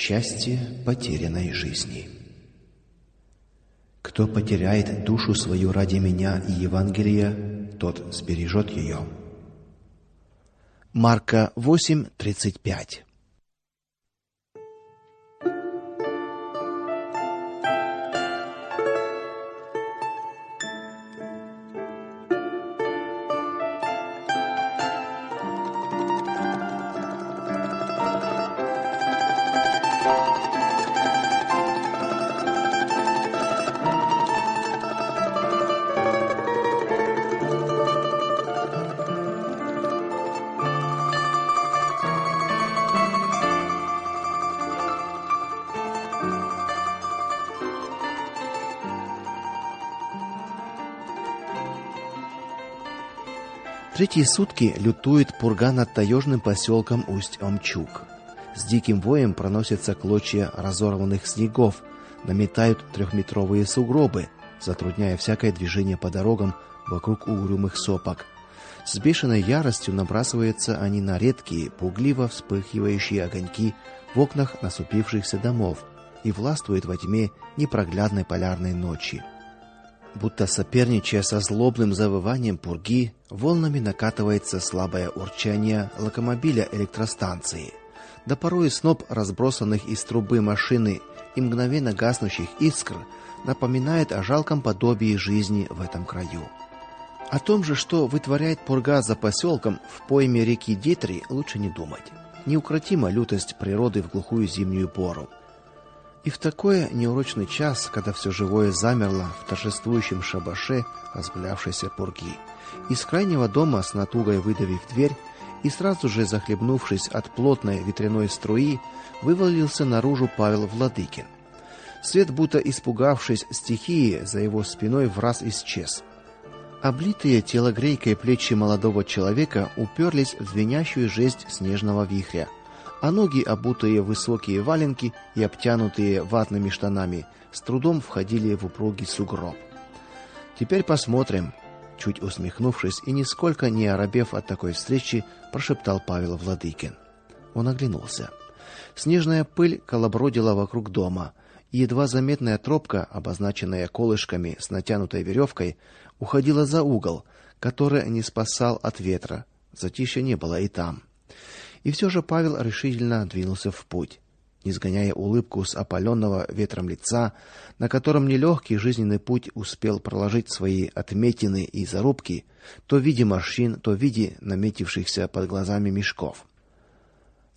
Счастье потерянной жизни. Кто потеряет душу свою ради меня и Евангелия, тот сбережет ее. Марка 8:35 Третьи сутки лютует пурга над таежным поселком Усть-Омчук. С диким воем проносятся клочья разорванных снегов, наметают трехметровые сугробы, затрудняя всякое движение по дорогам вокруг угрюмых сопок. С бешеной яростью набрасываются они на редкие, пугливо вспыхивающие огоньки в окнах насупившихся домов и властвуют во тьме непроглядной полярной ночи будто соперничая со злобным завыванием пурги, волнами накатывается слабое урчание локомобиля электростанции. Да порой сноп разбросанных из трубы машины и мгновенно гаснущих искр напоминает о жалком подобии жизни в этом краю. О том же, что вытворяет пурга за поселком в пойме реки Дитри, лучше не думать. Неукротима лютость природы в глухую зимнюю пору. И в такой неурочный час, когда все живое замерло в торжествующем шабаше разгулявшейся пурги, из крайнего дома с натугой выдавив дверь и сразу же захлебнувшись от плотной ветряной струи, вывалился наружу Павел Владыкин. Свет, будто испугавшись стихии, за его спиной враз исчез. Облитые телогрейкой плечи молодого человека уперлись в звенящую жесть снежного вихря а ноги, обутые в высокие валенки и обтянутые ватными штанами, с трудом входили в упругий сугроб. Теперь посмотрим, чуть усмехнувшись и нисколько не оробев от такой встречи, прошептал Павел Владыкин. Он оглянулся. Снежная пыль колобродила вокруг дома, и едва заметная тропка, обозначенная колышками с натянутой веревкой, уходила за угол, который не спасал от ветра. Затишья не было и там. И все же Павел решительно двинулся в путь, не сгоняя улыбку с опаленного ветром лица, на котором нелегкий жизненный путь успел проложить свои отметины и зарубки, то в виде морщин, то в виде наметившихся под глазами мешков.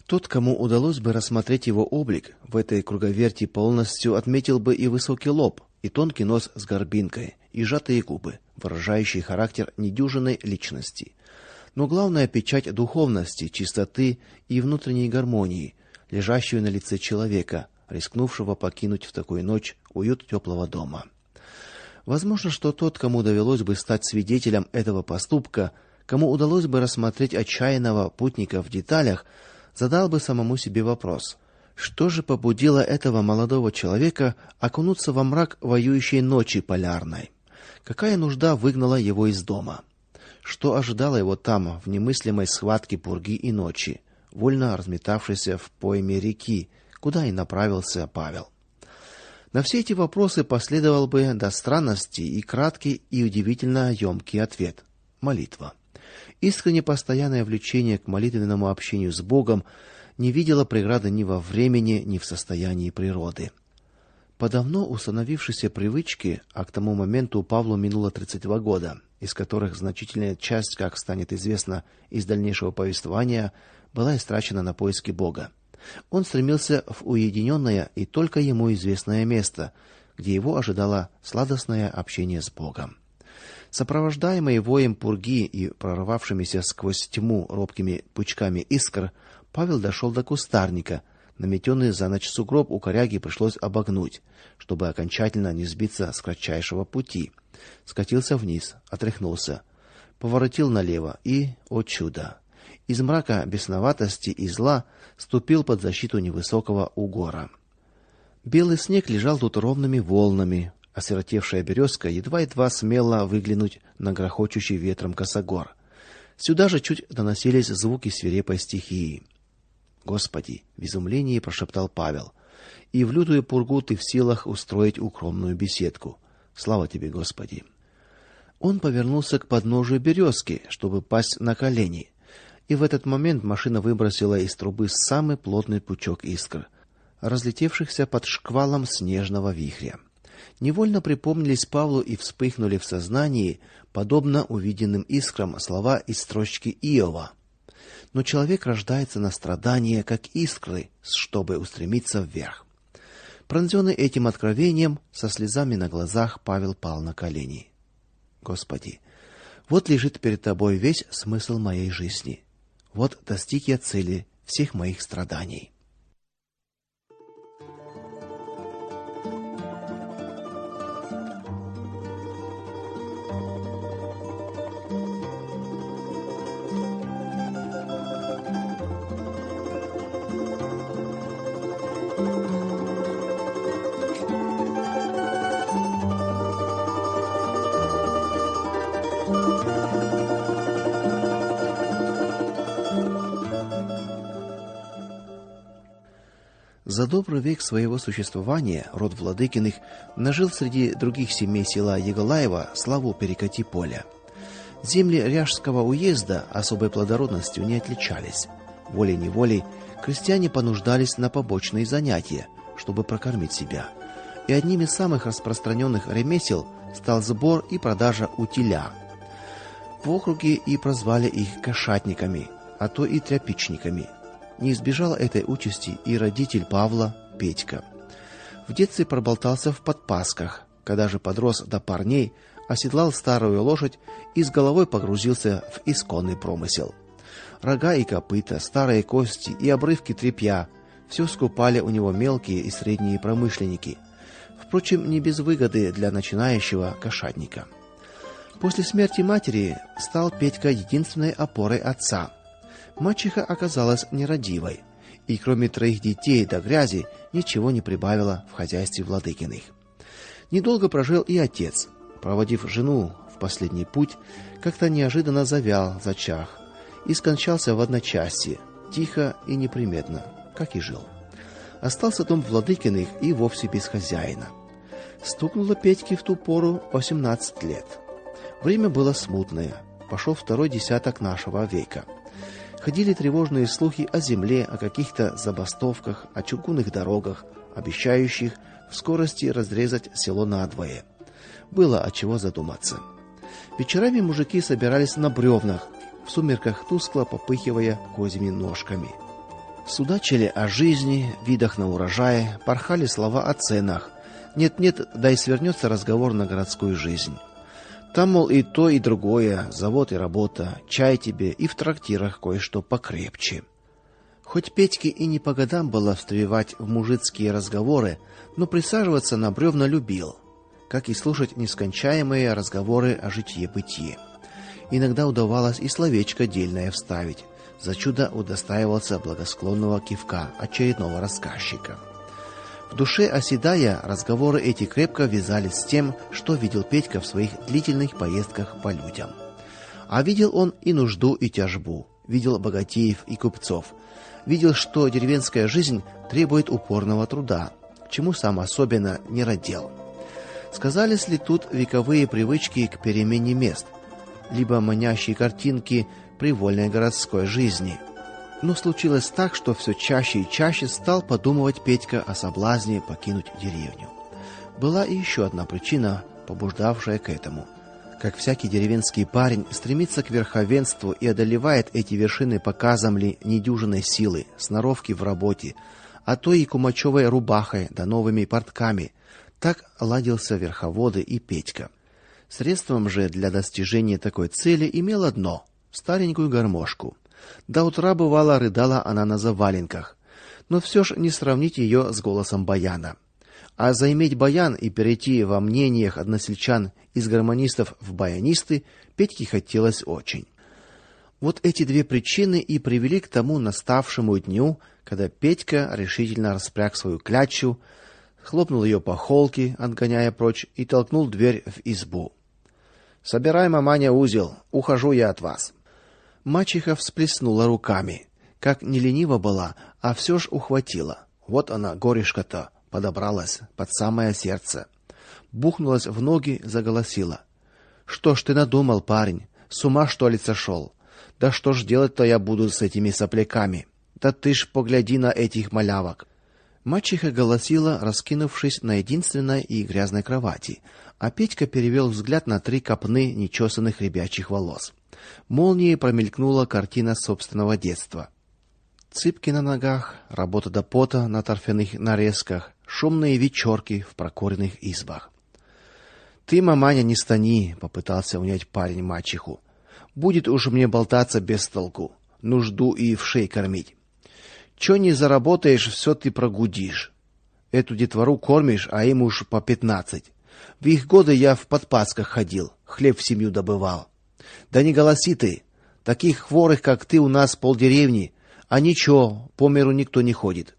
Тот, кому удалось бы рассмотреть его облик в этой круговерти полностью, отметил бы и высокий лоб, и тонкий нос с горбинкой, и сжатые губы, выражающие характер недюжинной личности но главная печать духовности, чистоты и внутренней гармонии, лежащую на лице человека, рискнувшего покинуть в такую ночь уют теплого дома. Возможно, что тот, кому довелось бы стать свидетелем этого поступка, кому удалось бы рассмотреть отчаянного путника в деталях, задал бы самому себе вопрос: что же побудило этого молодого человека окунуться во мрак воюющей ночи полярной? Какая нужда выгнала его из дома? Что ожидало его там, в немыслимой схватке пурги и ночи, вольно разметавшейся в пойме реки, куда и направился Павел. На все эти вопросы последовал бы до странности и краткий и удивительно емкий ответ молитва. Искренне постоянное влечение к молитвенному общению с Богом не видело преграды ни во времени, ни в состоянии природы. По давно установившейся привычке, а к тому моменту Павлу минуло 32 года, из которых значительная часть, как станет известно из дальнейшего повествования, была истрачена на поиски Бога. Он стремился в уединенное и только ему известное место, где его ожидало сладостное общение с Богом. Сопровождаемый воем пурги и прорвавшимися сквозь тьму робкими пучками искр, Павел дошел до кустарника. Наметенный за ночь сугроб у коряги пришлось обогнуть, чтобы окончательно не сбиться с кратчайшего пути скатился вниз, отряхнулся, поворотил налево и, о чудо, из мрака бесноватости и зла ступил под защиту невысокого угора. Белый снег лежал тут ровными волнами, осиротевшая березка едва-едва смела выглянуть на грохочущий ветром косогор. Сюда же чуть доносились звуки свирепой стихии. Господи, в изумлении прошептал Павел. И в лютую пургу ты в силах устроить укромную беседку. Слава тебе, Господи. Он повернулся к подножию березки, чтобы пасть на колени. И в этот момент машина выбросила из трубы самый плотный пучок искр, разлетевшихся под шквалом снежного вихря. Невольно припомнились Павлу и вспыхнули в сознании, подобно увиденным искрам, слова из строчки Иова. Но человек рождается на страдания, как искры, чтобы устремиться вверх. Пронзенный этим откровением, со слезами на глазах, Павел пал на колени. Господи, вот лежит перед тобой весь смысл моей жизни. Вот достиг я цели всех моих страданий. За добрый век своего существования род Владыкиных нажил среди других семей села Еголаева славу перекати поля. Земли Ряжского уезда особой плодородностью не отличались. Волей-неволей крестьяне понуждались на побочные занятия, чтобы прокормить себя. И одним из самых распространенных ремесел стал сбор и продажа утиля. В округе и прозвали их кошатниками, а то и тряпичниками – не избежал этой участи и родитель Павла, Петька. В детстве проболтался в подпасках, когда же подрос до парней, оседлал старую лошадь и с головой погрузился в исконный промысел. Рога и копыта, старые кости и обрывки тряпья все скупали у него мелкие и средние промышленники. Впрочем, не без выгоды для начинающего кошатника. После смерти матери стал Петька единственной опорой отца. Мачеха оказалась нерадивой, и кроме троих детей до грязи ничего не прибавила в хозяйстве Владыкиных. Недолго прожил и отец, проводив жену в последний путь, как-то неожиданно завял, зачах и скончался в одночасье, тихо и неприметно, как и жил. Остался дом Владыкиных и вовсе без хозяина. Стукнуло Петьке в ту пору 18 лет. Время было смутное. Пошел второй десяток нашего века. Ходили тревожные слухи о земле, о каких-то забастовках, о чугунных дорогах, обещающих в скорости разрезать село надвое. Было от чего задуматься. Вечерами мужики собирались на бревнах, в сумерках тускло попыхивая козьими ножками. Судачили о жизни, видах на урожай, порхали слова о ценах. Нет-нет, да и свернется разговор на городскую жизнь. Там, мол, и то, и другое, завод и работа, чай тебе и в трактирах кое-что покрепче. Хоть Петьке и не по годам было встревать в мужицкие разговоры, но присаживаться на бревна любил, как и слушать нескончаемые разговоры о житье-бытие. Иногда удавалось и словечко дельное вставить. За чудо удостаивался благосклонного кивка очередного рассказчика. В душе оседая, разговоры эти крепко вязались с тем, что видел Петька в своих длительных поездках по людям. А видел он и нужду, и тяжбу, видел богатеев и купцов, видел, что деревенская жизнь требует упорного труда, чему сам особенно не родил. Сказались ли тут вековые привычки к перемене мест, либо манящие картинки привольной городской жизни – но случилось так, что все чаще и чаще стал подумывать Петька о соблазне покинуть деревню. Была и еще одна причина, побуждавшая к этому. Как всякий деревенский парень стремится к верховенству и одолевает эти вершины показом ли недюжинной силы, сноровки в работе, а то и кумачевой рубахой да новыми портками. Так ладился верховоды и Петька. Средством же для достижения такой цели имел одно старенькую гармошку. До утра бывало рыдала она на заваленках, но все ж не сравнить ее с голосом баяна. А заиметь баян и перейти во мнениях односельчан из гармонистов в баянисты Петьке хотелось очень. Вот эти две причины и привели к тому наставшему дню, когда Петька решительно распряг свою клячу, хлопнул ее по холке, отгоняя прочь, и толкнул дверь в избу. Собирай, маманя, узел, ухожу я от вас. Мачеха всплеснула руками. Как не ленива была, а все ж ухватила. Вот она, горишка-то, подобралась под самое сердце. Бухнулась в ноги, заголосила: "Что ж ты надумал, парень? С ума что ли сошел? Да что ж делать-то я буду с этими сопляками? Да ты ж погляди на этих малявок". Мачеха голосила, раскинувшись на единственной и грязной кровати, а Петька перевел взгляд на три копны нечесанных ребячих волос. Молнией промелькнула картина собственного детства. Цыпки на ногах, работа до пота на торфяных нарезках, шумные вечерки в прокуренных избах. Ты, маманя, не стани, попытался унять парень мачеху. Будет уж мне болтаться без толку, нужду и в шей кормить. Что не заработаешь, все ты прогудишь. Эту детвору кормишь, а им уж по пятнадцать. В их годы я в подпасках ходил, хлеб в семью добывал. Да не голоси ты. Таких хворых, как ты, у нас полдеревни, а ничего, по миру никто не ходит.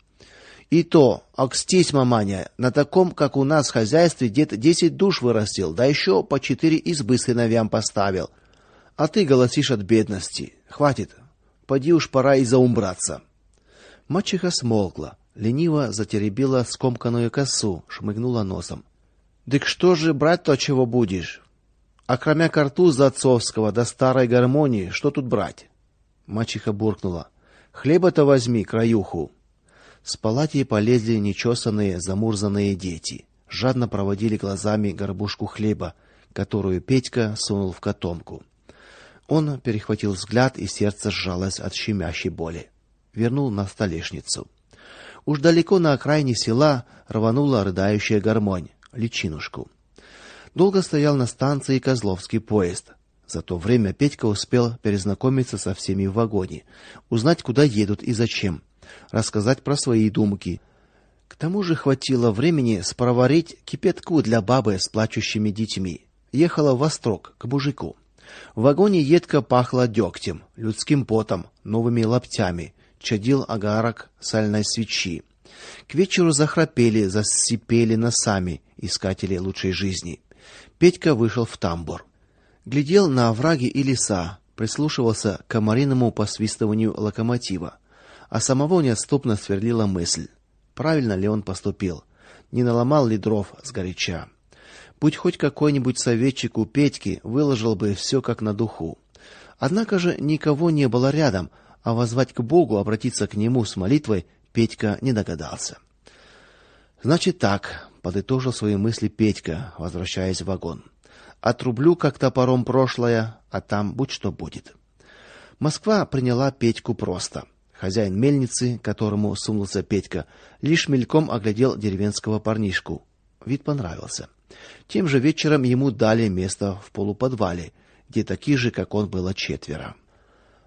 И то, акстись, маманя, на таком, как у нас хозяйстве, где-то десять душ вырастил, да еще по четыре избы сыновьям поставил. А ты голосишь от бедности. Хватит. Поди уж пора и заумбраться. Мачеха смолкла, лениво затеребила скомканную косу, шмыгнула носом. Дык что же брать-то чего будешь? А кроме картуза отцовского да старой гармонии, что тут брать? Мачеха буркнула: Хлеба-то возьми, краюху. С палати полезли нечесанные, замурзанные дети. Жадно проводили глазами горбушку хлеба, которую Петька сунул в котомку. Он перехватил взгляд, и сердце сжалось от щемящей боли. Вернул на столешницу. Уж далеко на окраине села рванула рыдающая гармонь, личинушку. Долго стоял на станции Козловский поезд. За то время Петька успел перезнакомиться со всеми в вагоне, узнать, куда едут и зачем, рассказать про свои думки. К тому же хватило времени спроварить кипятку для бабы с плачущими детьми. Ехала в Вострок к мужику. В вагоне едко пахло дегтем, людским потом, новыми лаптями, чадил агарок сальной свечи. К вечеру захрапели, засипели носами искатели лучшей жизни. Петька вышел в тамбур глядел на овраги и леса, прислушивался к комариному посвистыванию локомотива, а самого неотступно сверлила мысль: правильно ли он поступил, не наломал ли дров с горяча. Будь хоть какой-нибудь советчик у Петьки, выложил бы все как на духу. Однако же никого не было рядом, а возвать к Богу, обратиться к нему с молитвой Петька не догадался. Значит так, подытожил свои мысли Петька, возвращаясь в вагон. Отрублю как топором прошлое, а там будь что будет. Москва приняла Петьку просто. Хозяин мельницы, которому сунулся Петька, лишь мельком оглядел деревенского парнишку. Вид понравился. Тем же вечером ему дали место в полуподвале, где такие же, как он, было четверо.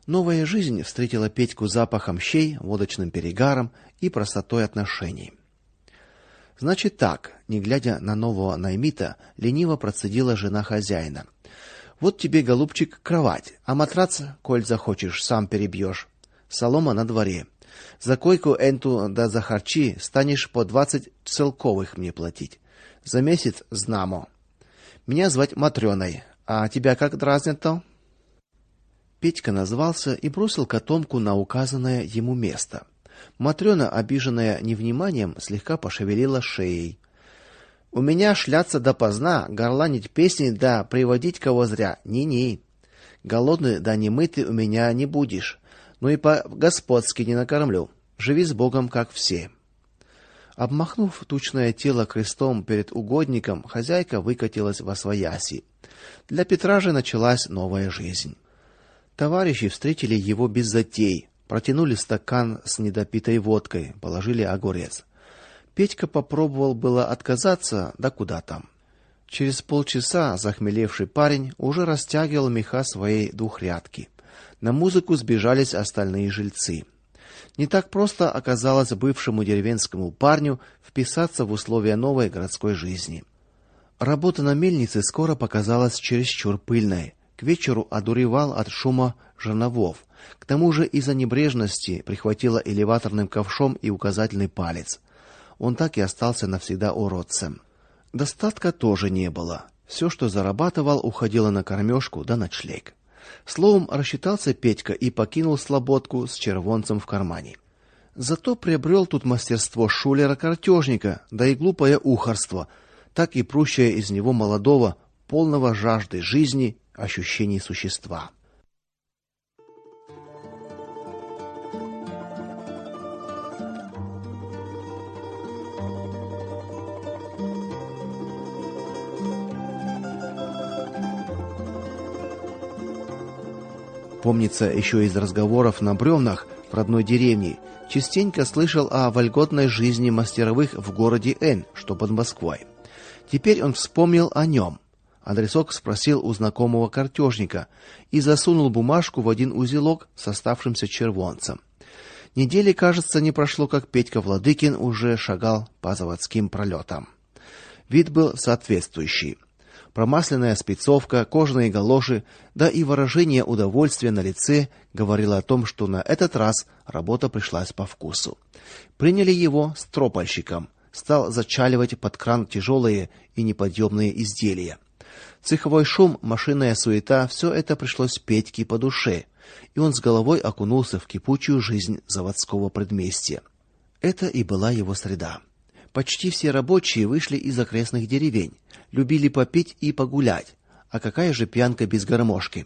Новая жизнь встретила Петьку запахом щей, водочным перегаром и простотой отношений. Значит так, не глядя на нового наймита, лениво процедила жена хозяина. Вот тебе, голубчик, кровать, а матрац, коль захочешь, сам перебьешь. Солома на дворе. За койку энту да за харчи станешь по двадцать целковых мне платить. За месяц знамо. Меня звать Матрёной, а тебя как дразнят-то? Петька назвался и бросил котомку на указанное ему место. Матрёна, обиженная невниманием, слегка пошевелила шеей. У меня шляться допоздна, горланить песни да приводить кого зря. Не-не. Голодный да немытый у меня не будешь. Ну и по-господски не накормлю. Живи с Богом, как все. Обмахнув тучное тело крестом перед угодником, хозяйка выкатилась во свояси. Для Петра же началась новая жизнь. Товарищи встретили его без затей, Протянули стакан с недопитой водкой, положили огурец. Петька попробовал было отказаться, да куда там. Через полчаса захмелевший парень уже растягивал меха своей двухрядки. На музыку сбежались остальные жильцы. Не так просто оказалось бывшему деревенскому парню вписаться в условия новой городской жизни. Работа на мельнице скоро показалась чересчур пыльной. Вечеру одуревал от шума жерновов. К тому же из-за небрежности прихватило элеваторным ковшом и указательный палец. Он так и остался навсегда уродцем. Достатка тоже не было. Все, что зарабатывал, уходило на кормежку да ночлег. Словом, рассчитался Петька и покинул слободку с червонцем в кармане. Зато приобрел тут мастерство шулера-картежника, да и глупое ухарство, так и прущее из него молодого, полного жажды жизни, ощущений существа. Помнится еще из разговоров на бревнах в родной деревне, частенько слышал о вольготной жизни мастеровых в городе Н, что под Москвой. Теперь он вспомнил о нем. Адресок спросил у знакомого картежника и засунул бумажку в один узелок с оставшимся червонцем. Недели, кажется, не прошло, как Петька Владыкин уже шагал по заводским пролетам. Вид был соответствующий промасленная спецовка, кожаные галоши, да и выражение удовольствия на лице говорило о том, что на этот раз работа пришлась по вкусу. Приняли его стропальщиком, стал зачаливать под кран тяжелые и неподъемные изделия. Цеховой шум, машинная суета все это пришлось Петьке по душе, и он с головой окунулся в кипучую жизнь заводского предместья. Это и была его среда. Почти все рабочие вышли из окрестных деревень, любили попить и погулять. А какая же пьянка без гармошки?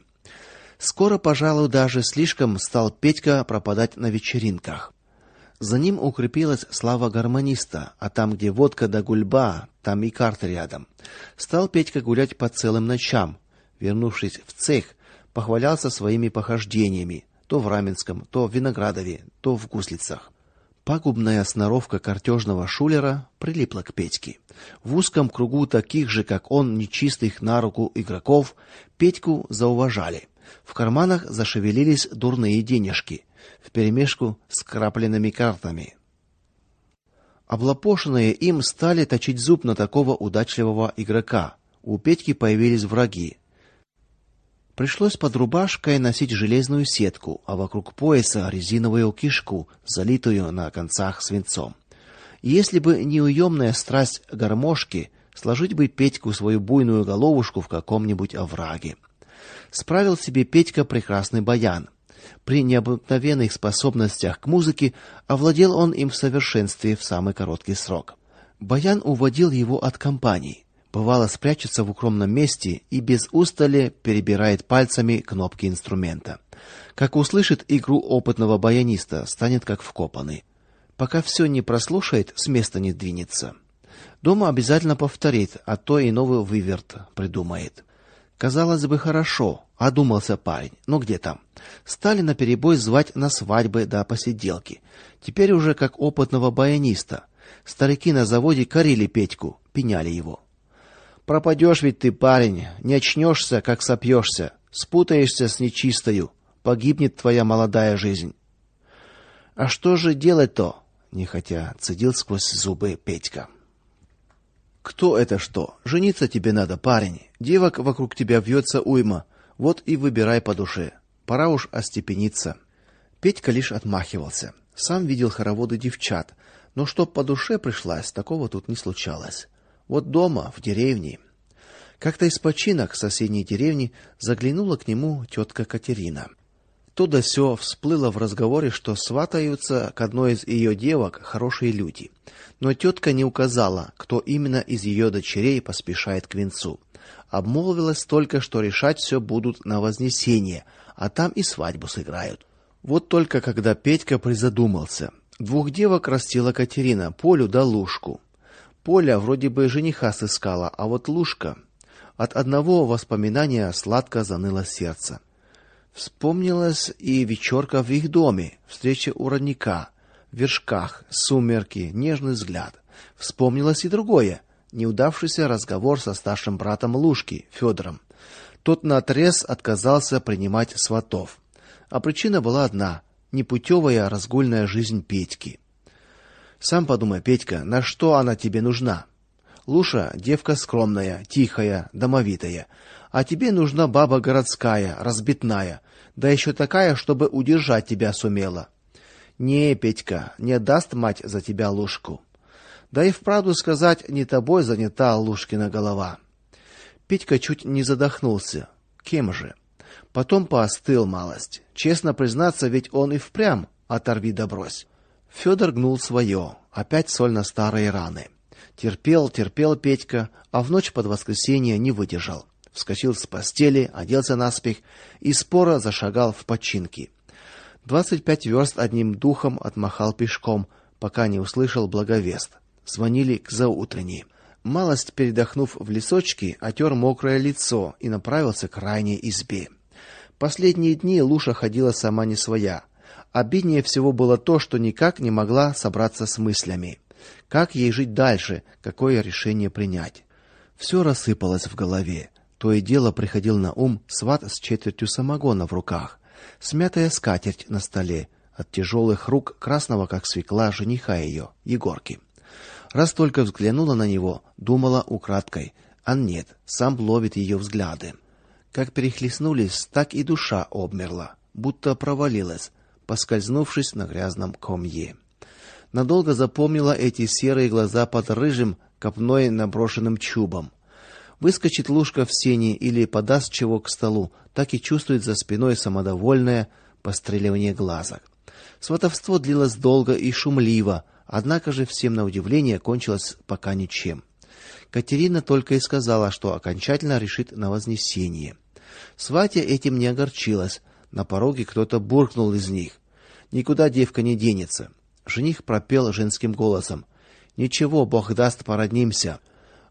Скоро, пожалуй, даже слишком стал Петька пропадать на вечеринках. За ним укрепилась слава гармониста, а там, где водка да гульба, там и карты рядом. Стал Петька гулять по целым ночам. Вернувшись в цех, похвалялся своими похождениями, то в Раменском, то в Виноградове, то в Гуслицах. Пагубная сноровка картежного шулера прилипла к Петьке. В узком кругу таких же, как он, нечистых на руку игроков, Петьку зауважали. В карманах зашевелились дурные денежки, вперемешку с крапленными картами. Облапошенные им стали точить зуб на такого удачливого игрока. У Петьки появились враги. Пришлось под рубашкой носить железную сетку, а вокруг пояса резиновую кишку, залитую на концах свинцом. Если бы не уемная страсть гармошки, сложить бы Петьку свою буйную головушку в каком-нибудь овраге. Справил себе Петька прекрасный баян. При необыкновенных способностях к музыке овладел он им в совершенстве в самый короткий срок. Баян уводил его от компаний бывало спрячется в укромном месте и без устали перебирает пальцами кнопки инструмента. Как услышит игру опытного баяниста, станет как вкопанный. Пока все не прослушает, с места не двинется. Дома обязательно повторит, а то и новый выверт придумает. Казалось бы, хорошо, одумался парень. Но где там? Стали на перебой звать на свадьбы да посиделки. Теперь уже как опытного баяниста. Старики на заводе корили Петьку, пеняли его. Пропадешь ведь ты, парень, не очнешься, как сопьешься, спутаешься с нечистою, погибнет твоя молодая жизнь. А что же делать-то? нехотя цедил сквозь зубы Петька. Кто это что? Жениться тебе надо, парень. Девок вокруг тебя вьется уйма. Вот и выбирай по душе. Пора уж остепениться. Петька лишь отмахивался. Сам видел хороводы девчат, но чтоб по душе пришлась, такого тут не случалось. Вот дома, в деревне. Как-то из починок соседней деревни заглянула к нему тетка Катерина. То сё всплыло в разговоре, что сватаются к одной из ее девок хорошие люди. Но тетка не указала, кто именно из ее дочерей поспешает к венцу. Обмолвилась только, что решать все будут на Вознесение, а там и свадьбу сыграют. Вот только когда Петька призадумался, двух девок растила Катерина, Полю да Лушку. Поля вроде бы жениха сыскала, а вот Лушка от одного воспоминания сладко заныло сердце. Вспомнилась и вечерка в их доме, встреча у родника, в вершках, сумерки, нежный взгляд. Вспомнилось и другое неудавшийся разговор со старшим братом Лушки, Федором. Тот наотрез отказался принимать сватов. А причина была одна непутевая разгульная жизнь Петьки. Сам подумай, Петька, на что она тебе нужна? Луша девка скромная, тихая, домовитая, а тебе нужна баба городская, разбитная, да еще такая, чтобы удержать тебя сумела. Не, Петька, не даст мать за тебя Лушку. Да и вправду сказать, не тобой занята Лушкина голова. Петька чуть не задохнулся. Кем же? Потом поостыл малость. Честно признаться, ведь он и впрямь оторви да брось. Федор гнул свое, опять соль на старые раны. Терпел, терпел Петька, а в ночь под воскресенье не выдержал. Вскочил с постели, оделся наспех и споро зашагал в починки. Двадцать пять верст одним духом отмахал пешком, пока не услышал благовест. Звонили к заутренней. Малость передохнув в лесочке, отер мокрое лицо и направился к крайней избе. Последние дни Луша ходила сама не своя. Обиднее всего было то, что никак не могла собраться с мыслями. Как ей жить дальше, какое решение принять? Все рассыпалось в голове. То и дело приходил на ум сват с четвертью самогона в руках, смятая скатерть на столе, от тяжелых рук красного как свекла жениха ее, Егорки. Раз только взглянула на него, думала украдкой, а нет, сам ловит ее взгляды. Как перехлестнулись, так и душа обмерла, будто провалилась, поскользнувшись на грязном комье. Надолго запомнила эти серые глаза под рыжим, копной наброшенным чубом. Выскочит Лушка в сени или подаст чего к столу, так и чувствует за спиной самодовольное постреливание глазок. Сватовство длилось долго и шумливо, однако же всем на удивление кончилось пока ничем. Катерина только и сказала, что окончательно решит на вознесение. Сватя этим не огорчилась. На пороге кто-то буркнул из них: "Никуда девка не денется". Жених пропел женским голосом: "Ничего, Бог даст, породнимся".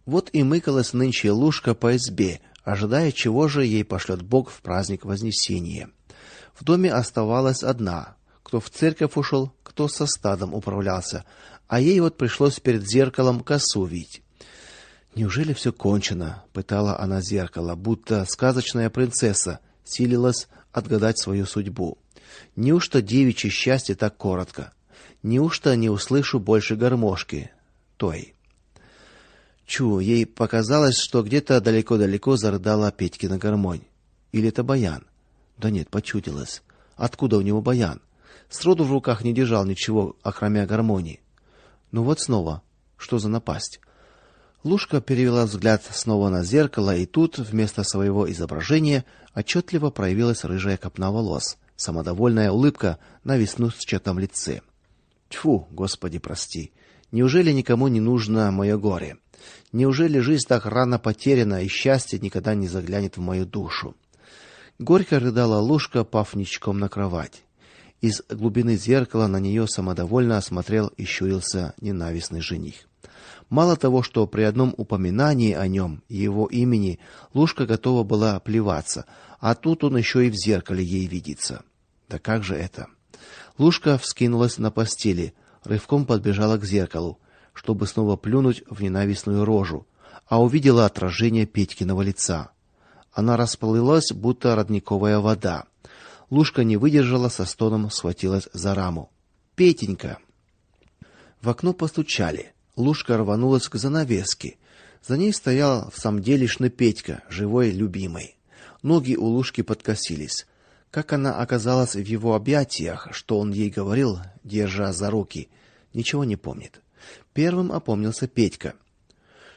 Вот и мыкалась нынче Лушка по избе, ожидая, чего же ей пошлет Бог в праздник Вознесения. В доме оставалась одна. Кто в церковь ушел, кто со стадом управлялся, а ей вот пришлось перед зеркалом косу вить. Неужели все кончено? пытала она зеркало, будто сказочная принцесса силилась отгадать свою судьбу. Неужто девичье счастье так коротко? Неужто не услышу больше гармошки той? Чу, ей показалось, что где-то далеко-далеко зарыдала Петькина гармонь. Или это баян? Да нет, почудилось. Откуда у него баян? Сроду в руках не держал ничего, окромя гармонии. Ну вот снова, что за напасть? Лушка перевела взгляд снова на зеркало, и тут вместо своего изображения отчетливо проявилась рыжая копна волос, самодовольная улыбка на веснушчатом лице. Тьфу, Господи, прости. Неужели никому не нужно мое горе? Неужели жизнь так рано потеряна, и счастье никогда не заглянет в мою душу? Горько рыдала Лушка, пав ничком на кровать. Из глубины зеркала на нее самодовольно осмотрел и щурился ненавистный жених. Мало того, что при одном упоминании о нем его имени Лушка готова была плеваться, а тут он еще и в зеркале ей видится. Да как же это? Лушка вскинулась на постели, рывком подбежала к зеркалу чтобы снова плюнуть в ненавистную рожу, а увидела отражение Петькиного лица. Она расплылась, будто родниковая вода. Лушка не выдержала, со стоном схватилась за раму. Петенька. В окно постучали. Лушка рванулась к занавеске. За ней стоял в самом делешный Петька, живой любимый. Ноги у Лушки подкосились. Как она оказалась в его объятиях, что он ей говорил, держа за руки, ничего не помнит. Первым опомнился Петька.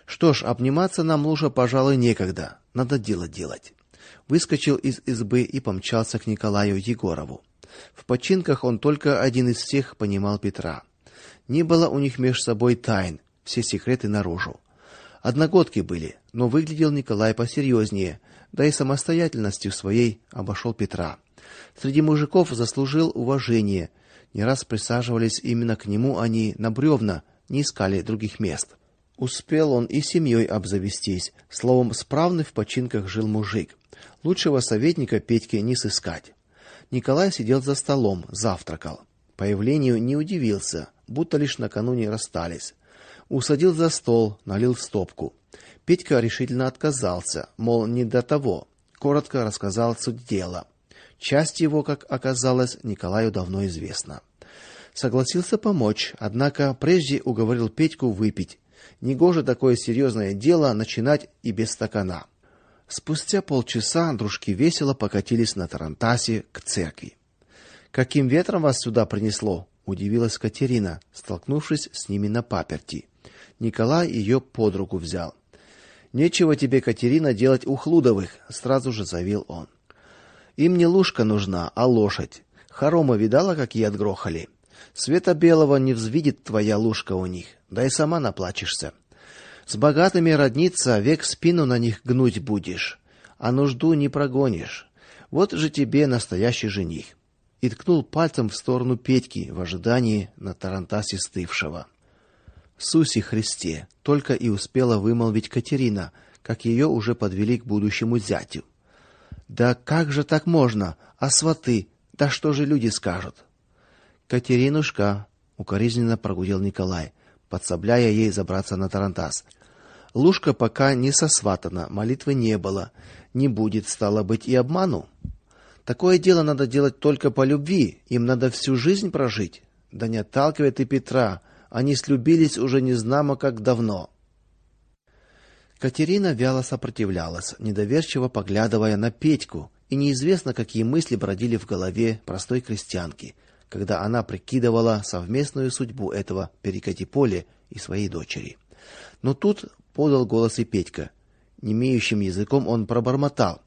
Что ж, обниматься нам лучше, пожалуй, некогда. Надо дело делать. Выскочил из избы и помчался к Николаю Егорову. В починках он только один из всех понимал Петра. Не было у них меж собой тайн, все секреты наружу. Одногодки были, но выглядел Николай посерьезнее, да и самостоятельностью своей обошел Петра. Среди мужиков заслужил уважение. Не раз присаживались именно к нему они на бревна, не искали других мест. Успел он и семьей обзавестись, словом, справный в починках жил мужик. Лучшего советника Петьке не сыскать. Николай сидел за столом, завтракал. Появлению не удивился, будто лишь накануне расстались. Усадил за стол, налил стопку. Петька решительно отказался, мол, не до того. Коротко рассказал суть дела. Часть его, как оказалось, Николаю давно известна согласился помочь, однако прежде уговорил Петьку выпить. Негоже такое серьезное дело начинать и без стакана. Спустя полчаса дружки весело покатились на тарантасе к церкви. Каким ветром вас сюда принесло? удивилась Катерина, столкнувшись с ними на паперти. Николай ее под руку взял. Нечего тебе, Катерина, делать у Хлудовых, сразу же заявил он. Им не лужка нужна, а лошадь. Хорома видала, как ей отгрохали. Света белого не взвидит твоя лужка у них, да и сама наплачешься. С богатыми родниться, век спину на них гнуть будешь, а нужду не прогонишь. Вот же тебе настоящий жених. И ткнул пальцем в сторону Петьки в ожидании на тарантасе стывшего. Суси Христе, только и успела вымолвить Катерина, как ее уже подвели к будущему зятю. Да как же так можно? А сваты? Да что же люди скажут? Катеринушка, укоризненно прогудел Николай, подсобляя ей забраться на тарантас. Лушка пока не сосватана, молитвы не было, не будет стало быть и обману. Такое дело надо делать только по любви, им надо всю жизнь прожить. Да не отталкивай ты Петра, они слюбились уже не знамо как давно. Катерина вяло сопротивлялась, недоверчиво поглядывая на Петьку, и неизвестно, какие мысли бродили в голове простой крестьянки, когда она прикидывала совместную судьбу этого перекати-поле и своей дочери. Но тут подал голос и Петька. Немеющим языком он пробормотал: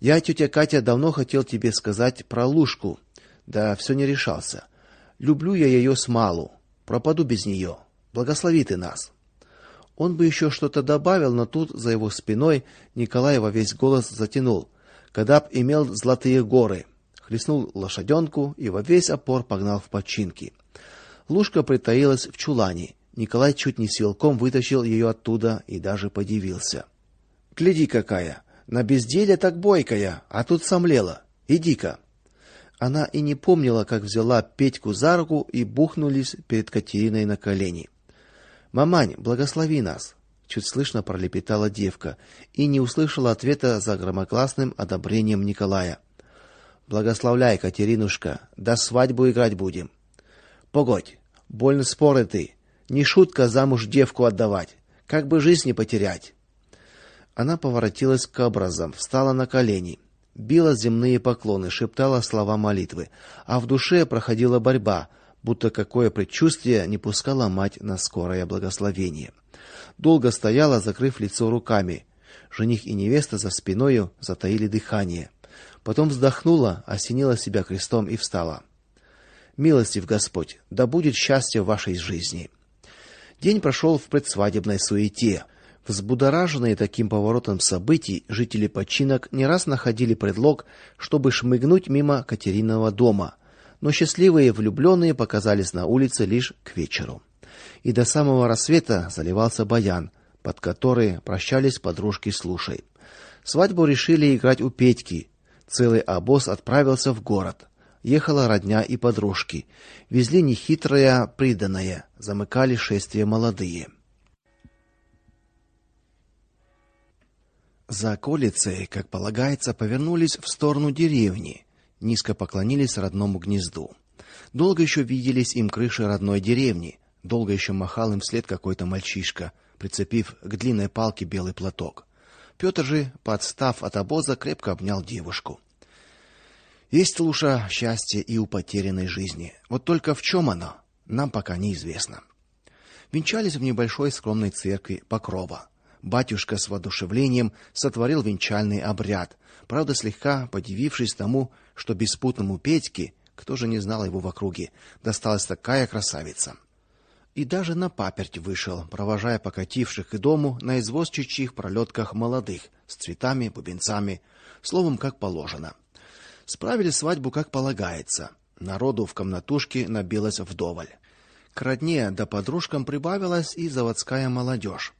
"Я, тетя Катя, давно хотел тебе сказать про Лушку, да все не решался. Люблю я ее с малу, пропаду без нее. Благослови ты нас". Он бы еще что-то добавил, но тут за его спиной Николай во весь голос затянул: "Кадаб имел золотые горы" хлестнул лошаденку и во весь опор погнал в подчинки. Лушка притаилась в чулане. Николай чуть не силком вытащил ее оттуда и даже подивился. Гляди какая, на безделе так бойкая, а тут сомлела. Иди-ка. Она и не помнила, как взяла Петьку за руку и бухнулись перед Катериной на колени. Мамань, благослови нас, чуть слышно пролепетала девка и не услышала ответа за громогласным одобрением Николая. Благословляй, Катеринушка, до свадьбу играть будем. Погодь, больно споры ты. Не шутка замуж девку отдавать, как бы жизнь не потерять. Она поворотилась к образам, встала на колени, била земные поклоны, шептала слова молитвы, а в душе проходила борьба, будто какое предчувствие не пускало мать на скорое благословение. Долго стояла, закрыв лицо руками. Жених и невеста за спиною затаили дыхание. Потом вздохнула, осенила себя крестом и встала. Милостив Господь, да будет счастье в вашей жизни. День прошел в предсвадебной суете. Взбудораженные таким поворотом событий, жители починок не раз находили предлог, чтобы шмыгнуть мимо Катериного дома, но счастливые влюбленные показались на улице лишь к вечеру. И до самого рассвета заливался баян, под который прощались подружки с Лушей. Свадьбу решили играть у Петьки. Целый обоз отправился в город. Ехала родня и подружки. Везли нехитрое приданое, замыкали шествие молодые. За околицей, как полагается, повернулись в сторону деревни низко поклонились родному гнезду. Долго еще виделись им крыши родной деревни, долго еще махал им вслед какой-то мальчишка, прицепив к длинной палке белый платок. Петр же, подстав от обоза, крепко обнял девушку. Есть луша счастье и у потерянной жизни. Вот только в чем оно, нам пока неизвестно. Венчались в небольшой скромной церкви Покрова. Батюшка с воодушевлением сотворил венчальный обряд, правда, слегка подивившись тому, что беспутному Петьке, кто же не знал его в округе, досталась такая красавица. И даже на паперть вышел, провожая покативших к дому на извозчичьих пролетках молодых с цветами, бубенцами, словом, как положено. Справили свадьбу как полагается. Народу в комнатушке набилось вдоволь. К родне да подружкам прибавилась и заводская молодежь.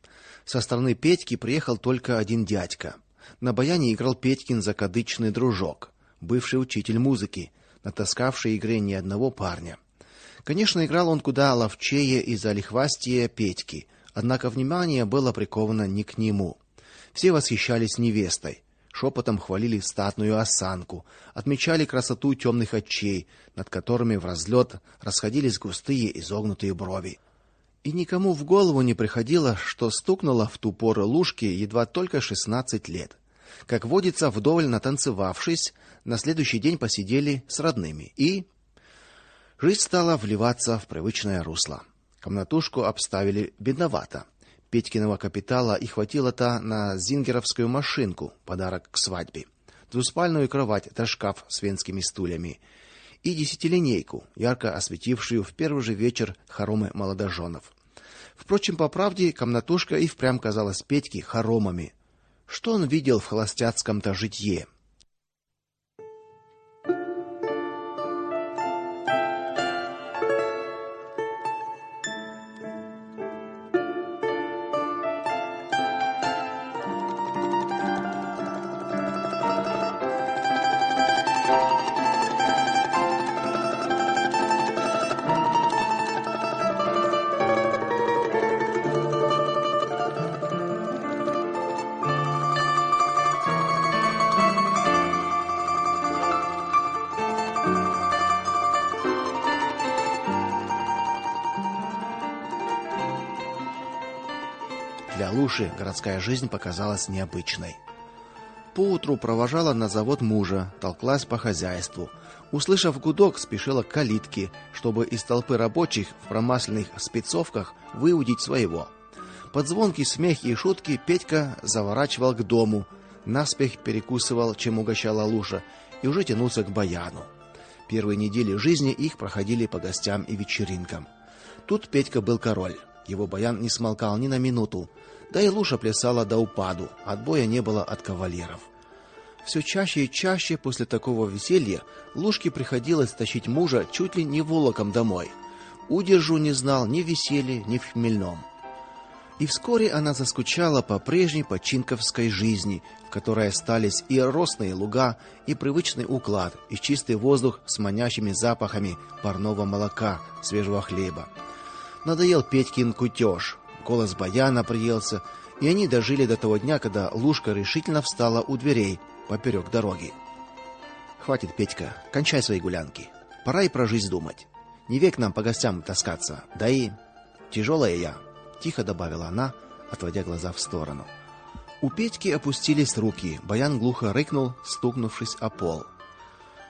Со стороны Петьки приехал только один дядька. На баяне играл Петькин закадычный дружок бывший учитель музыки, натаскавший игре ни одного парня. Конечно, играл он куда ловчее и залихвастее Петьки, однако внимание было приковано не к нему. Все восхищались невестой, шепотом хвалили статную осанку, отмечали красоту темных очей, над которыми в разлет расходились густые изогнутые брови. И никому в голову не приходило, что стукнуло в ту пору Лушке едва только шестнадцать лет. Как водится, вдоволь натанцевавшись, на следующий день посидели с родными, и жизнь стала вливаться в привычное русло. Комнатушку обставили бедновато. Петькиного капитала и хватило-то на зингеровскую машинку, подарок к свадьбе. двуспальную кровать да шкаф с венскими стульями и десятилинейку, ярко осветившую в первый же вечер хоромы молодоженов. Впрочем, по правде, комнатушка и впрямь казалась Петьке хоромами. Что он видел в холостяцком-то житье? Для Луши городская жизнь показалась необычной. Поутру провожала на завод мужа, толклась по хозяйству. Услышав гудок, спешила к калитке, чтобы из толпы рабочих в промасленных спецовках выудить своего. Под звонкий смех и шутки Петька заворачивал к дому, наспех перекусывал, чем угощала Луша, и уже тянулся к баяну. Первые недели жизни их проходили по гостям и вечеринкам. Тут Петька был король. Его баян не смолкал ни на минуту. Да и Луша плясала до упаду, отбоя не было от кавалеров. Все чаще и чаще после такого веселья Лушке приходилось тащить мужа чуть ли не волоком домой. Удержу не знал ни в веселье, ни в хмельном. И вскоре она заскучала по прежней починковской жизни, в которой остались и росные луга, и привычный уклад, и чистый воздух с манящими запахами парного молока, свежего хлеба. Надоел Петькин кутеж, голос баяна приелся, и они дожили до того дня, когда Лушка решительно встала у дверей поперек дороги. Хватит, Петька, кончай свои гулянки. Пора и про жизнь думать. Не век нам по гостям таскаться. Да и тяжелая я, тихо добавила она, отводя глаза в сторону. У Петьки опустились руки. Баян глухо рыкнул, стукнувшись о пол.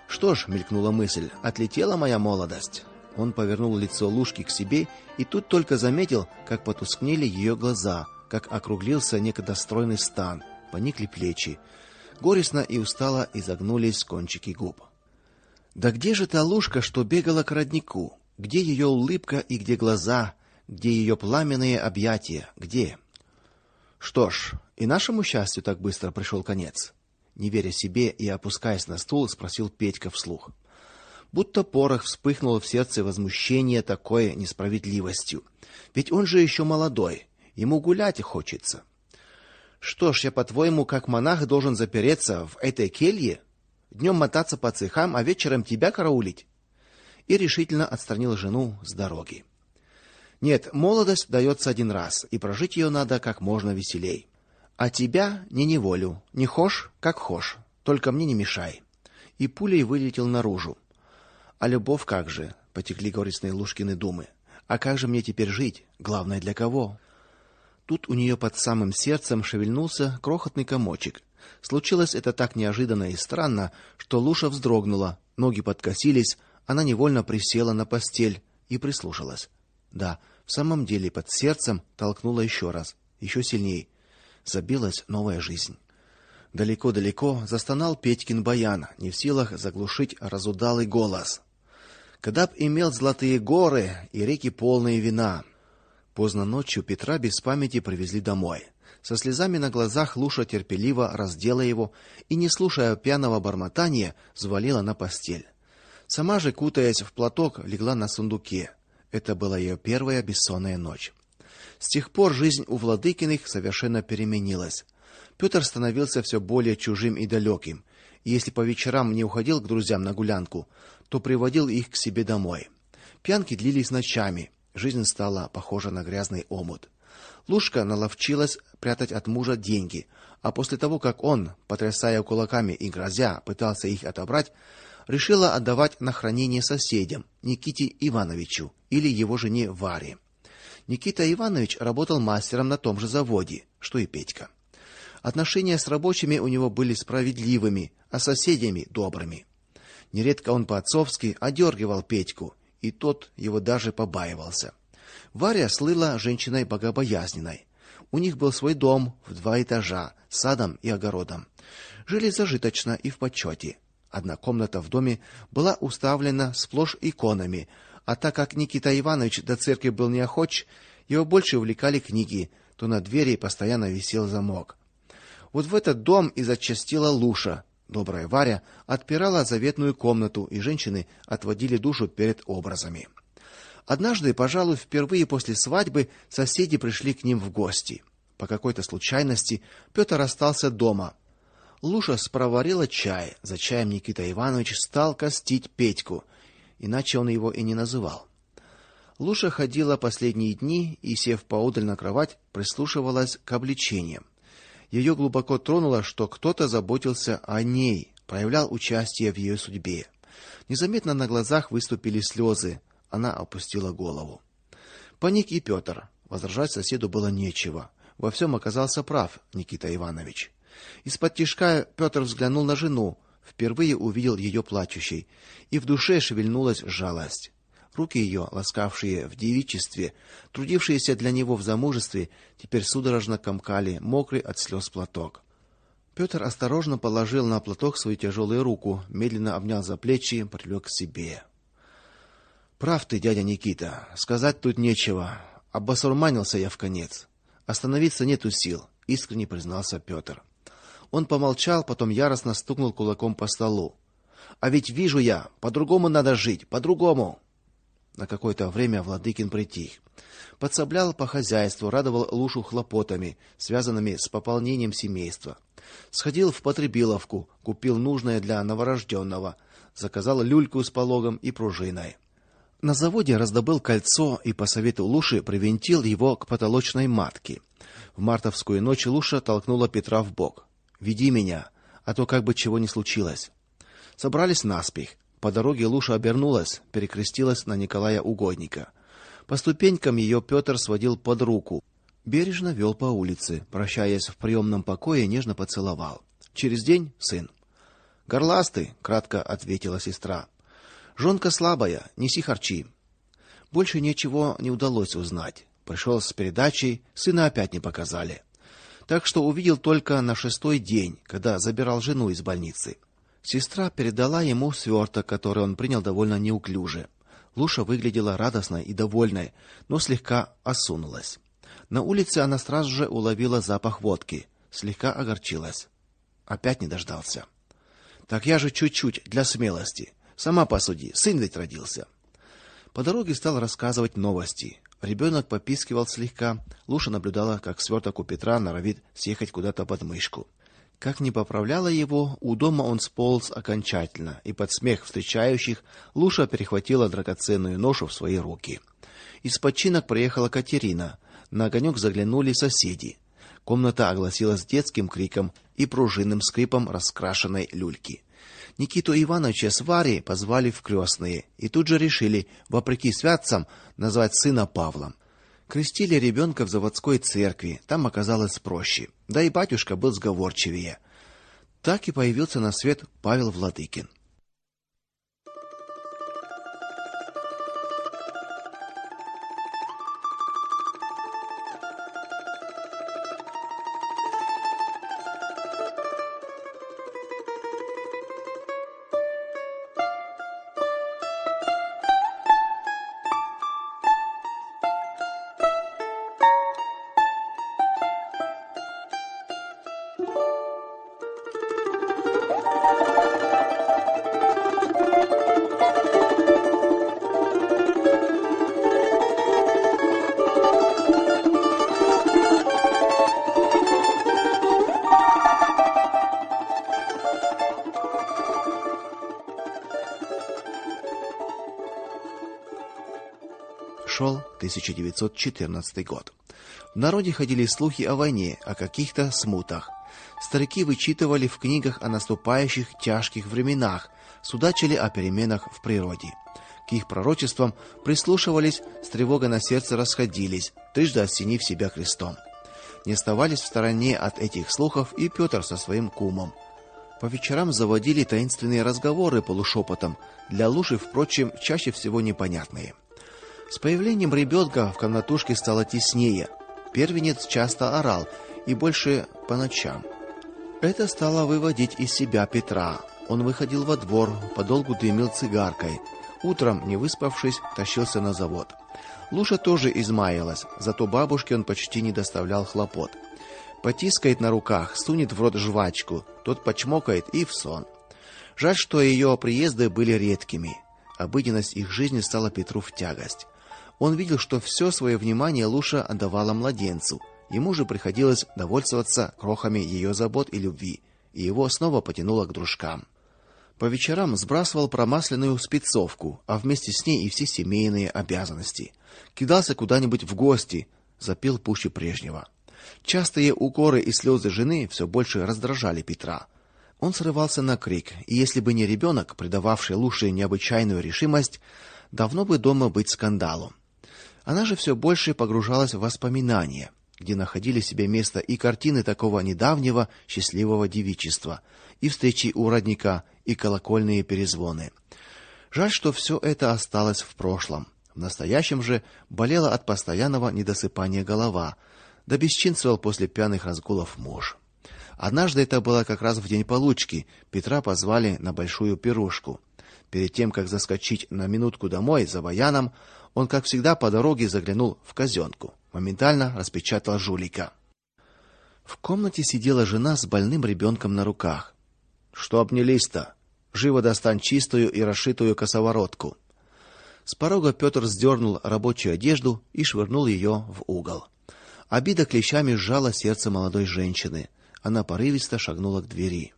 Что ж, мелькнула мысль, отлетела моя молодость. Он повернул лицо Лушки к себе и тут только заметил, как потускнели ее глаза, как округлился некогда стройный стан, поникли плечи. Горестно и устало изогнулись кончики губ. Да где же та Лушка, что бегала к роднику? Где ее улыбка и где глаза? Где ее пламенные объятия? Где? Что ж, и нашему счастью так быстро пришел конец. Не веря себе и опускаясь на стул, спросил Петька вслух будто порох вспыхнуло в сердце возмущение такой несправедливостью. Ведь он же еще молодой, ему гулять хочется. Что ж, я по-твоему, как монах должен запереться в этой келье, днем мотаться по цехам, а вечером тебя караулить? И решительно отстранил жену с дороги. Нет, молодость дается один раз, и прожить ее надо как можно веселей. А тебя не неволю, не хошь, как хошь, только мне не мешай. И пулей вылетел наружу. А любовь как же? Потекли горестные Лушкины думы. А как же мне теперь жить? Главное для кого? Тут у нее под самым сердцем шевельнулся крохотный комочек. Случилось это так неожиданно и странно, что Луша вздрогнула, ноги подкосились, она невольно присела на постель и прислушалась. Да, в самом деле под сердцем толкнуло еще раз, еще сильней. Забилась новая жизнь. Далеко-далеко застонал Петькин баян, не в силах заглушить разудалый голос когда б имел золотые горы и реки полные вина. Поздно ночью Петра без памяти привезли домой. Со слезами на глазах Луша терпеливо раздела его и, не слушая пьяного бормотания, завалила на постель. Сама же, кутаясь в платок, легла на сундуке. Это была ее первая бессонная ночь. С тех пор жизнь у Владыкиных совершенно переменилась. Петр становился все более чужим и далеким, и если по вечерам не уходил к друзьям на гулянку, то приводил их к себе домой. Пьянки длились ночами. Жизнь стала похожа на грязный омут. Лушка наловчилась прятать от мужа деньги, а после того, как он, потрясая кулаками и грозя, пытался их отобрать, решила отдавать на хранение соседям, Никите Ивановичу или его жене Варе. Никита Иванович работал мастером на том же заводе, что и Петька. Отношения с рабочими у него были справедливыми, а соседями добрыми. Нередко он по-отцовски одергивал Петьку, и тот его даже побаивался. Варя слыла женщиной богобоязненной. У них был свой дом в два этажа, с садом и огородом. Жили зажиточно и в почете. Одна комната в доме была уставлена сплошь иконами, а так как Никита Иванович до церкви был неохоч, его больше увлекали книги, то на двери постоянно висел замок. Вот в этот дом и зачастила Луша. Добрая Варя отпирала заветную комнату, и женщины отводили душу перед образами. Однажды, пожалуй, впервые после свадьбы соседи пришли к ним в гости. По какой-то случайности Петр остался дома. Луша спроварила чай. За чаем Никита Иванович стал костить Петьку, иначе он его и не называл. Луша ходила последние дни и, сев поодаль на кровать, прислушивалась к обличениям. Ее глубоко тронуло, что кто-то заботился о ней, проявлял участие в ее судьбе. Незаметно на глазах выступили слезы. Она опустила голову. Паник и Петр. Возражать соседу было нечего. Во всем оказался прав Никита Иванович. Из-под тишка Петр взглянул на жену, впервые увидел ее плачущей, и в душе шевельнулась жалость. Руки ее, ласкавшие в девичестве, трудившиеся для него в замужестве, теперь судорожно комкали мокрый от слез платок. Петр осторожно положил на платок свою тяжелую руку, медленно обнял за плечи, привлек к себе. Прав ты, дядя Никита, сказать тут нечего. Обосурманился я в конец. Остановиться нету сил, искренне признался Петр. Он помолчал, потом яростно стукнул кулаком по столу. А ведь вижу я, по-другому надо жить, по-другому. На какое-то время Владыкин притих. Подсоблял по хозяйству, радовал Лушу хлопотами, связанными с пополнением семейства. Сходил в потребиловку, купил нужное для новорожденного, заказал люльку с пологом и пружиной. На заводе раздобыл кольцо и по совету Луши привинтил его к потолочной матке. В мартовскую ночь Луша толкнула Петра в бок. "Веди меня, а то как бы чего не случилось". Собрались наспех. По дороге Луша обернулась, перекрестилась на Николая Угодника. По ступенькам ее Петр сводил под руку, бережно вел по улице, прощаясь в приемном покое, нежно поцеловал. Через день сын. "Горластый", кратко ответила сестра. "Жонка слабая, неси харчи". Больше ничего не удалось узнать. Пришел с передачей, сына опять не показали. Так что увидел только на шестой день, когда забирал жену из больницы. Сестра передала ему сверток, который он принял довольно неуклюже. Луша выглядела радостной и довольной, но слегка осунулась. На улице она сразу же уловила запах водки, слегка огорчилась. Опять не дождался. Так я же чуть-чуть для смелости. Сама посуди, сын ведь родился. По дороге стал рассказывать новости. Ребенок попискивал слегка. Луша наблюдала, как сверток у Петра норовит съехать куда-то под мышку. Как ни поправляла его, у дома он сполз окончательно, и под смех встречающих Луша перехватила драгоценную ношу в свои руки. Из починок приехала Катерина. На огонек заглянули соседи. Комната огласилась детским криком и пружинным скрипом раскрашенной люльки. Никиту Ивановича с Варей позвали в крестные и тут же решили, вопреки святцам, назвать сына Павлом. Крестили ребенка в заводской церкви, там оказалось проще. Да и батюшка был сговорчивее. Так и появился на свет Павел Владыкин. 1914 год. В народе ходили слухи о войне, о каких-то смутах. Старики вычитывали в книгах о наступающих тяжких временах, судачили о переменах в природе. К их пророчествам прислушивались, с тревогой на сердце расходились, трижды осенив себя крестом. Не оставались в стороне от этих слухов и Петр со своим кумом. По вечерам заводили таинственные разговоры полушепотом, для Луши, впрочем, чаще всего непонятные. С появлением ребенка в комнатушке стало теснее. Первенец часто орал, и больше по ночам. Это стало выводить из себя Петра. Он выходил во двор, подолгу дымил цигаркой. Утром, не выспавшись, тащился на завод. Луша тоже измаялась, зато бабушке он почти не доставлял хлопот. Потискает на руках, сунет в рот жвачку, тот почмокает и в сон. Жаль, что ее приезды были редкими. Обыденность их жизни стала Петру в тягость. Он видел, что все свое внимание Луша отдавала младенцу. Ему же приходилось довольствоваться крохами ее забот и любви, и его снова потянуло к дружкам. По вечерам сбрасывал промасленную спецовку, а вместе с ней и все семейные обязанности. Кидался куда-нибудь в гости, запил пуще прежнего. Частые укоры и слезы жены все больше раздражали Петра. Он срывался на крик, и если бы не ребенок, придававший Луше необычайную решимость, давно бы дома быть скандалом. Она же все больше погружалась в воспоминания, где находили себе место и картины такого недавнего счастливого девичества, и встречи у родника, и колокольные перезвоны. Жаль, что все это осталось в прошлом. В настоящем же болела от постоянного недосыпания голова, да бесчинствовал после пьяных разгулов муж. Однажды это было как раз в день получки. Петра позвали на большую пирушку. Перед тем как заскочить на минутку домой за баяном, он, как всегда, по дороге заглянул в казенку. Моментально распечатал жулика. В комнате сидела жена с больным ребенком на руках. Что обнялись-то? Живо достань чистую и расшитую косоворотку. С порога Петр сдернул рабочую одежду и швырнул ее в угол. Обида клещами сжала сердце молодой женщины. Она порывисто шагнула к двери.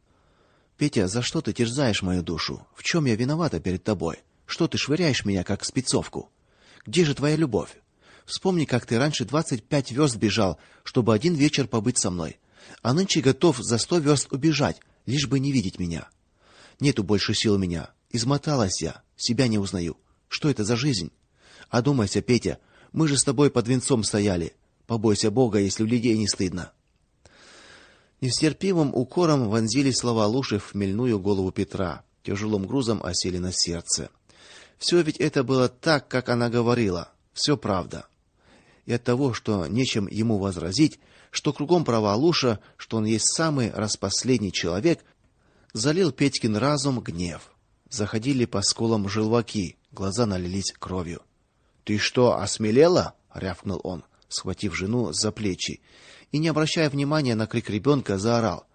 Петя, за что ты терзаешь мою душу? В чем я виновата перед тобой? Что ты швыряешь меня как спецовку? Где же твоя любовь? Вспомни, как ты раньше двадцать пять верст бежал, чтобы один вечер побыть со мной, а нынче готов за сто верст убежать, лишь бы не видеть меня. Нету больше сил у меня. Измоталась я, себя не узнаю. Что это за жизнь? Одумайся, Петя, мы же с тобой под венцом стояли. Побойся Бога, если у людей не стыдно. Нестерпимым укором вонзили слова Луши в мельную голову Петра, тяжелым грузом осели на сердце. Все ведь это было так, как она говорила, все правда. И от того, что нечем ему возразить, что кругом права Луша, что он есть самый распоследний человек, залил Петькин разум гнев. Заходили по скулам желваки, глаза налились кровью. Ты что, осмелела? рявкнул он, схватив жену за плечи и не обращая внимания на крик ребенка, заорал: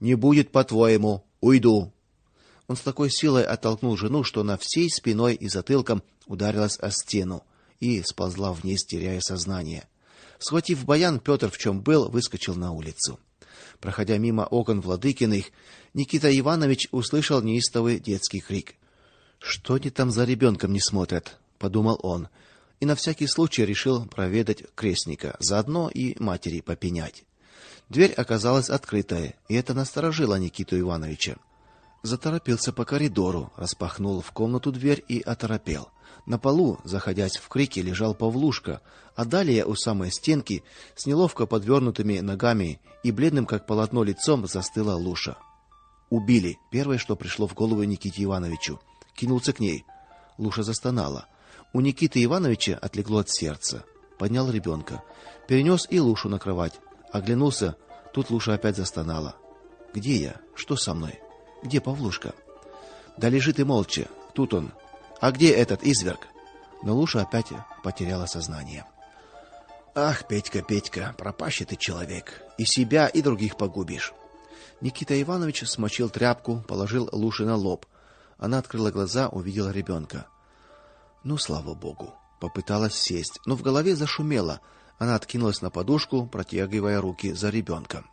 "Не будет, по-твоему, уйду". Он с такой силой оттолкнул жену, что она всей спиной и затылком ударилась о стену и сползла вниз, теряя сознание. Схватив баян, Петр, в чем был, выскочил на улицу. Проходя мимо окон Владыкиных, Никита Иванович услышал неистовый детский крик. Что они там за ребенком не смотрят, подумал он и на всякий случай решил проведать крестника, заодно и матери попенять. Дверь оказалась открытая, и это насторожило Никиту Ивановича. Заторопился по коридору, распахнул в комнату дверь и оторопел. На полу, заходясь в крики, лежал Павлушка, а далее у самой стенки с неловко подвернутыми ногами и бледным как полотно лицом застыла Луша. Убили. Первое, что пришло в голову Никите Ивановичу. Кинулся к ней. Луша застонала. У Никиты Ивановича отлегло от сердца. Поднял ребенка, перенес и Лушу на кровать. Оглянулся, тут Луша опять застонала. Где я? Что со мной? Где Павлушка? Да лежит и молча. Тут он. А где этот изверг? Но Луша опять потеряла сознание. Ах, Петька, Петька, пропащий ты человек, и себя, и других погубишь. Никита Иванович смочил тряпку, положил Луше на лоб. Она открыла глаза, увидела ребенка. Ну, слава богу. Попыталась сесть, но в голове зашумело. Она откинулась на подушку, протягивая руки за ребенком.